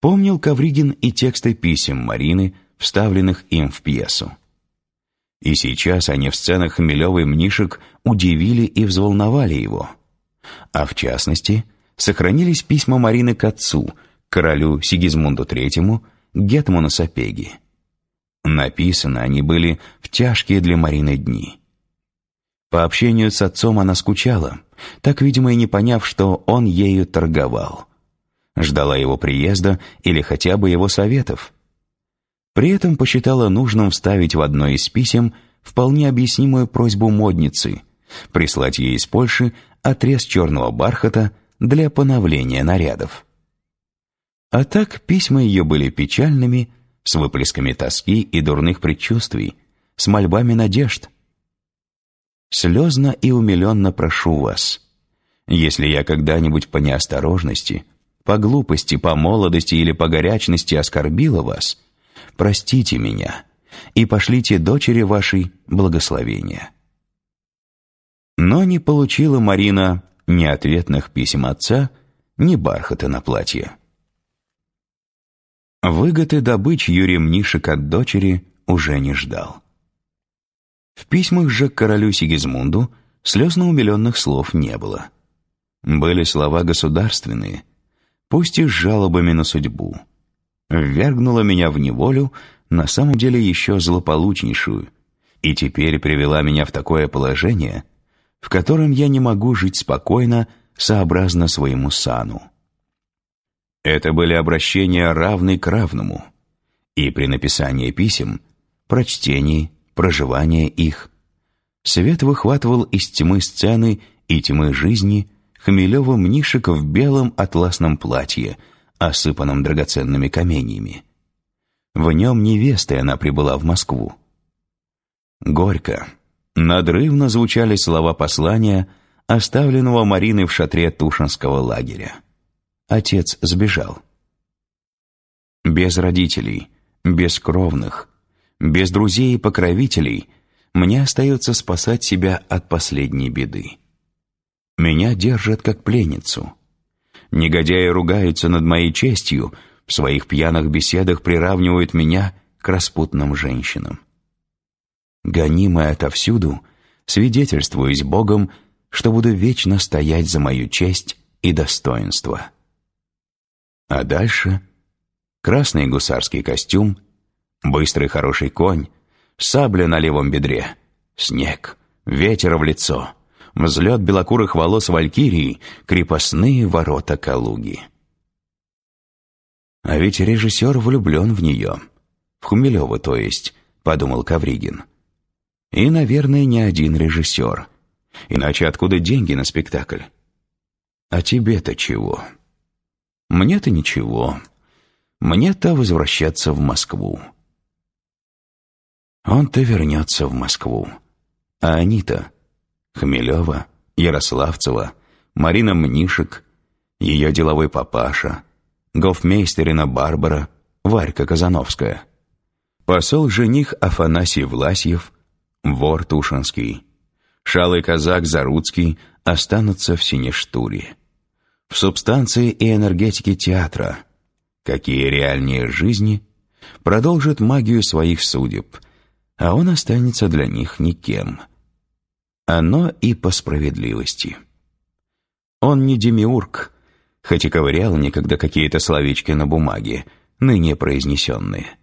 Помнил Ковригин и тексты писем Марины, вставленных им в пьесу. И сейчас они в сценах Хмелевой Мнишек удивили и взволновали его. А в частности, сохранились письма Марины к отцу, королю Сигизмунду III, Гетману Сапеги. Написаны они были в тяжкие для Марины дни. По общению с отцом она скучала, так, видимо, и не поняв, что он ею торговал. Ждала его приезда или хотя бы его советов. При этом посчитала нужным вставить в одно из писем вполне объяснимую просьбу модницы прислать ей из Польши отрез черного бархата для поновления нарядов. А так письма ее были печальными, с выплесками тоски и дурных предчувствий, с мольбами надежд. Слезно и умиленно прошу вас, если я когда-нибудь по неосторожности, по глупости, по молодости или по горячности оскорбила вас, простите меня и пошлите дочери вашей благословения. Но не получила Марина ни ответных писем отца, ни бархата на платье. Выгоды добыч Юрий Мнишек от дочери уже не ждал. В письмах же к королю Сигизмунду слезно умиленных слов не было. Были слова государственные, пусть и с жалобами на судьбу. Ввергнула меня в неволю, на самом деле еще злополучнейшую, и теперь привела меня в такое положение, в котором я не могу жить спокойно, сообразно своему сану. Это были обращения равны к равному, и при написании писем, прочтении, проживании их, свет выхватывал из тьмы сцены и тьмы жизни Хмелева мнишек в белом атласном платье, осыпанном драгоценными каменьями. В нем невестой она прибыла в Москву. Горько, надрывно звучали слова послания, оставленного Мариной в шатре Тушинского лагеря. Отец сбежал. Без родителей, без кровных, без друзей и покровителей мне остается спасать себя от последней беды. Меня держат как пленницу. Негодяи ругаются над моей честью, в своих пьяных беседах приравнивают меня к распутным женщинам. Гонимая отовсюду, свидетельствуюсь Богом, что буду вечно стоять за мою честь и достоинство. А дальше красный гусарский костюм, быстрый хороший конь, сабля на левом бедре, снег, ветер в лицо, взлет белокурых волос валькирии, крепостные ворота Калуги. А ведь режиссер влюблен в нее. В Хумилева, то есть, подумал Кавригин. И, наверное, не один режиссер. Иначе откуда деньги на спектакль? А тебе-то чего? Мне-то ничего. Мне-то возвращаться в Москву. Он-то вернется в Москву. А они-то Хмелева, Ярославцева, Марина Мнишек, ее деловой папаша, гофмейстерина Барбара, Варька Казановская, посол-жених Афанасий Власьев, вор Тушинский, шалый казак Заруцкий останутся в Синештуре. В субстанции и энергетике театра, какие реальнее жизни, продолжит магию своих судеб, а он останется для них никем. Оно и по справедливости. Он не демиург, хоть и ковырял некогда какие-то словечки на бумаге, ныне произнесенные.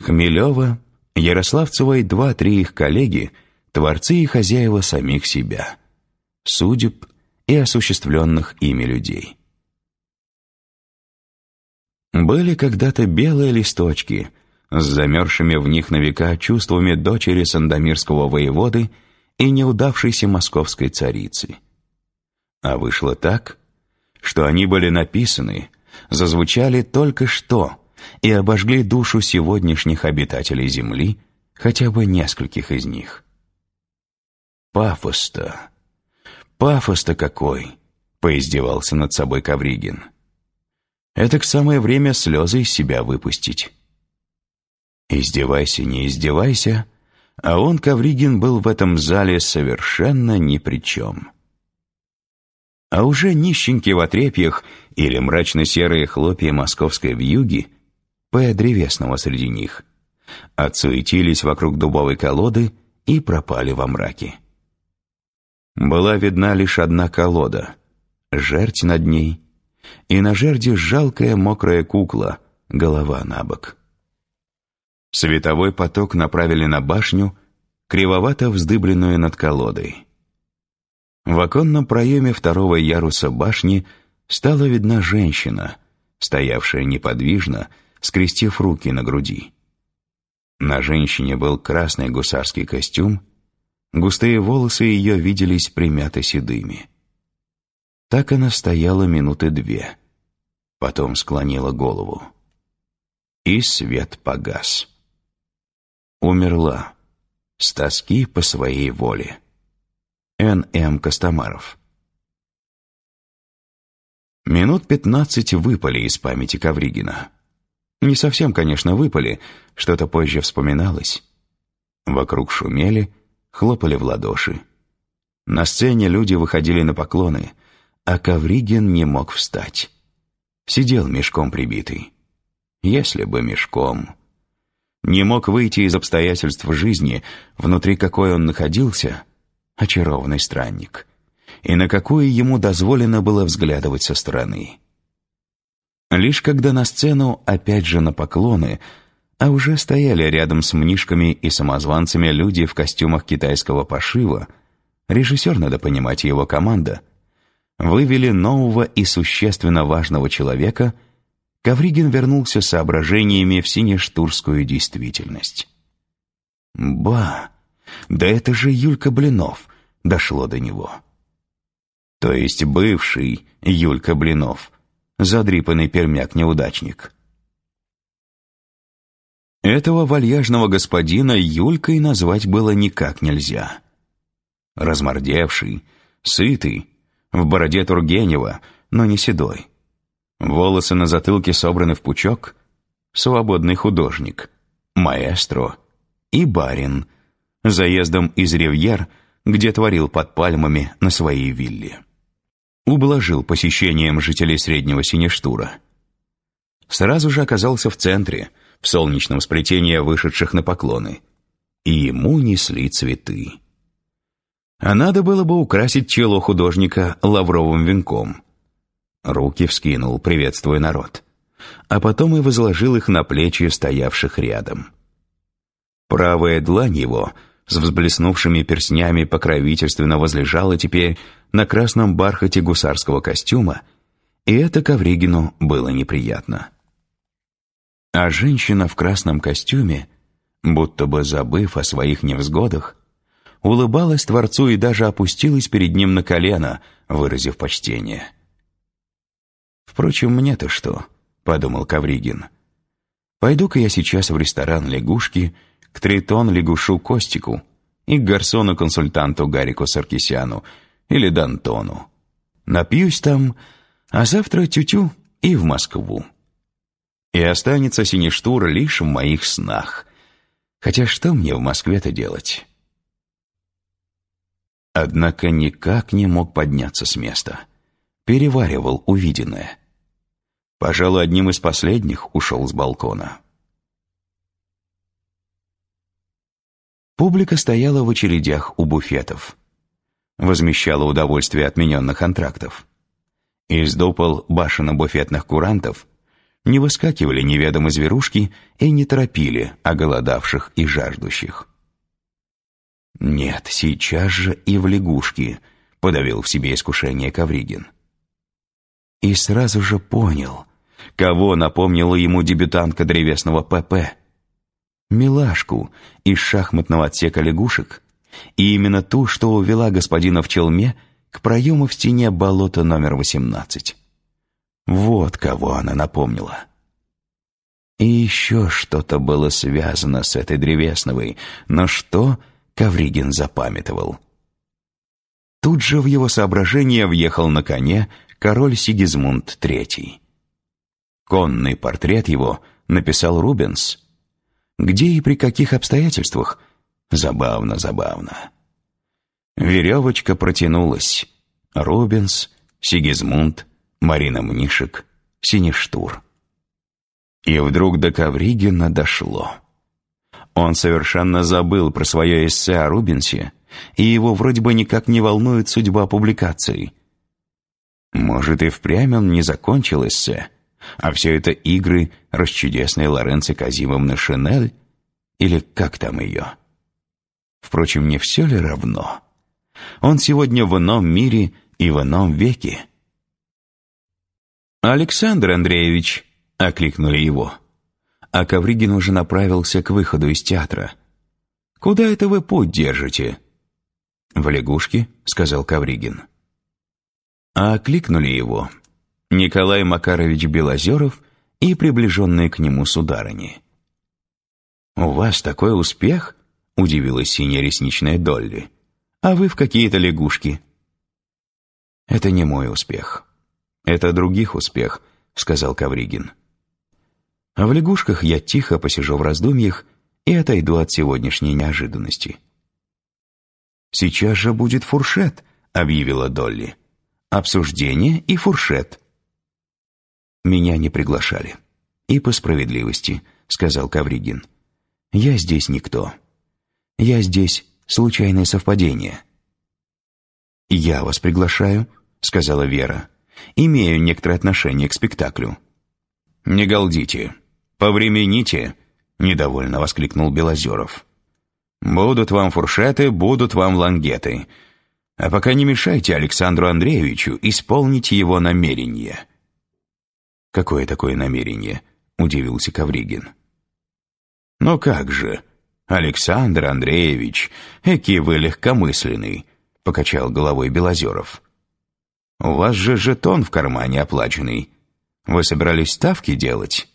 Хмелева, Ярославцева и два-три их коллеги — творцы и хозяева самих себя, судеб и осуществленных ими людей. Были когда-то белые листочки с замерзшими в них на века чувствами дочери Сандомирского воеводы и неудавшейся московской царицы. А вышло так, что они были написаны, зазвучали только что и обожгли душу сегодняшних обитателей Земли, хотя бы нескольких из них. Пафос-то «Пафос-то какой!» — поиздевался над собой Кавригин. «Это к самое время слезы из себя выпустить». Издевайся, не издевайся, а он, Кавригин, был в этом зале совершенно ни при чем. А уже нищенки в отрепьях или мрачно-серые хлопья московской вьюги, П. древесного среди них, отсуетились вокруг дубовой колоды и пропали во мраке. Была видна лишь одна колода, жерть над ней, и на жерди жалкая мокрая кукла, голова на бок. Световой поток направили на башню, кривовато вздыбленную над колодой. В оконном проеме второго яруса башни стала видна женщина, стоявшая неподвижно, скрестив руки на груди. На женщине был красный гусарский костюм, густые волосы ее виделись примяты седыми. Так она стояла минуты две, потом склонила голову. И свет погас. Умерла, с тоски по своей воле. Н. М. Костомаров. Минут пятнадцать выпали из памяти Ковригина. Не совсем, конечно, выпали, что-то позже вспоминалось. Вокруг шумели, хлопали в ладоши. На сцене люди выходили на поклоны, а Ковригин не мог встать. Сидел мешком прибитый. Если бы мешком. Не мог выйти из обстоятельств жизни, внутри какой он находился — очарованный странник, и на какую ему дозволено было взглядывать со стороны. Лишь когда на сцену, опять же на поклоны, а уже стояли рядом с мнишками и самозванцами люди в костюмах китайского пошива, режиссер, надо понимать, его команда, вывели нового и существенно важного человека, Ковригин вернулся соображениями в синештурскую действительность. «Ба! Да это же Юлька Блинов!» дошло до него. То есть бывший Юлька Блинов, задрипанный пермяк-неудачник. Этого вальяжного господина Юлькой назвать было никак нельзя. Размордевший, сытый, в бороде Тургенева, но не седой. Волосы на затылке собраны в пучок, свободный художник, маэстро и барин, заездом из Ривьер – где творил под пальмами на своей вилле. Ублажил посещением жителей Среднего Синештура. Сразу же оказался в центре, в солнечном сплетении вышедших на поклоны. И ему несли цветы. А надо было бы украсить чело художника лавровым венком. Руки вскинул, приветствуя народ. А потом и возложил их на плечи стоявших рядом. Правая длань его — с взблеснувшими перстнями покровительственно возлежала теперь на красном бархате гусарского костюма, и это Ковригину было неприятно. А женщина в красном костюме, будто бы забыв о своих невзгодах, улыбалась Творцу и даже опустилась перед ним на колено, выразив почтение. «Впрочем, мне-то что?» — подумал Ковригин. «Пойду-ка я сейчас в ресторан «Лягушки», к Тритон-лягушу Костику и к гарсону-консультанту Гарику Саркисяну или Дантону. Напьюсь там, а завтра тю-тю и в Москву. И останется Синештур лишь в моих снах. Хотя что мне в Москве-то делать? Однако никак не мог подняться с места. Переваривал увиденное. Пожалуй, одним из последних ушел с балкона. Публика стояла в очередях у буфетов. Возмещала удовольствие отмененных антрактов. Из дупол башенно-буфетных курантов не выскакивали неведомо зверушки и не торопили оголодавших и жаждущих. «Нет, сейчас же и в лягушки», — подавил в себе искушение Ковригин. И сразу же понял, кого напомнила ему дебютантка древесного ПП — милашку из шахматного отсека лягушек, и именно ту, что увела господина в челме к проему в стене болота номер 18. Вот кого она напомнила. И еще что-то было связано с этой древесновой, но что Ковригин запамятовал. Тут же в его соображение въехал на коне король Сигизмунд III. Конный портрет его написал Рубенс — где и при каких обстоятельствах? Забавно, забавно. Веревочка протянулась. Рубенс, Сигизмунд, Марина Мнишек, Сиништур. И вдруг до Ковригина дошло. Он совершенно забыл про свое эссе о Рубенсе, и его вроде бы никак не волнует судьба публикации. Может, и впрямь он не закончил эссе, а все это игры расчудесной Лоренци Казимовны Шинель, или как там ее? Впрочем, не все ли равно? Он сегодня в ином мире и в ином веке. «Александр Андреевич!» — окликнули его. А Ковригин уже направился к выходу из театра. «Куда это вы путь держите?» «В лягушке», — сказал Ковригин. А окликнули его Николай Макарович Белозеров и приближенные к нему сударыни. «У вас такой успех?» — удивилась синяя Долли. «А вы в какие-то лягушки». «Это не мой успех. Это других успех», — сказал Кавригин. «А в лягушках я тихо посижу в раздумьях и отойду от сегодняшней неожиданности». «Сейчас же будет фуршет», — объявила Долли. «Обсуждение и фуршет». «Меня не приглашали. И по справедливости», — сказал Кавригин. «Я здесь никто. Я здесь случайное совпадение». «Я вас приглашаю», — сказала Вера. «Имею некоторое отношение к спектаклю». «Не галдите. Повремените», — недовольно воскликнул Белозеров. «Будут вам фуршеты, будут вам лангеты. А пока не мешайте Александру Андреевичу исполнить его намерение». «Какое такое намерение?» — удивился Кавригин. «Ну как же, Александр Андреевич, эки вы легкомысленный», — покачал головой Белозеров. «У вас же жетон в кармане оплаченный. Вы собирались ставки делать?»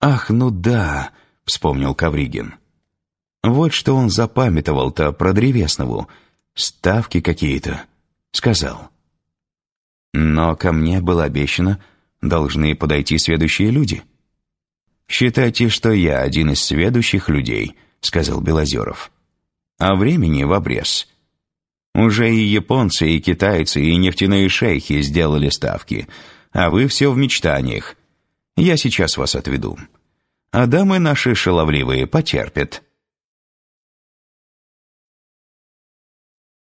«Ах, ну да», — вспомнил Кавригин. «Вот что он запамятовал-то про Древеснову. Ставки какие-то», — сказал. «Но ко мне было обещано, должны подойти следующие люди». «Считайте, что я один из сведущих людей», — сказал Белозеров. «А времени в обрез. Уже и японцы, и китайцы, и нефтяные шейхи сделали ставки, а вы все в мечтаниях. Я сейчас вас отведу. А дамы наши шаловливые потерпят».